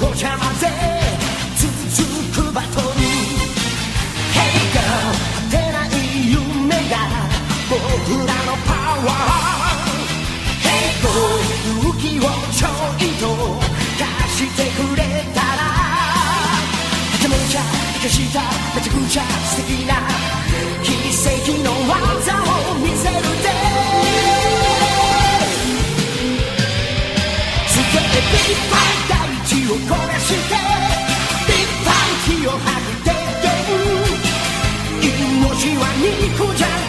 ごちくバトル。てない夢が僕らのパワー Hey をちょいと貸してくれたらはちゃめちゃ消しためちゃくちゃ素敵なをこなしていっぱい気を吐いていの命は肉じゃ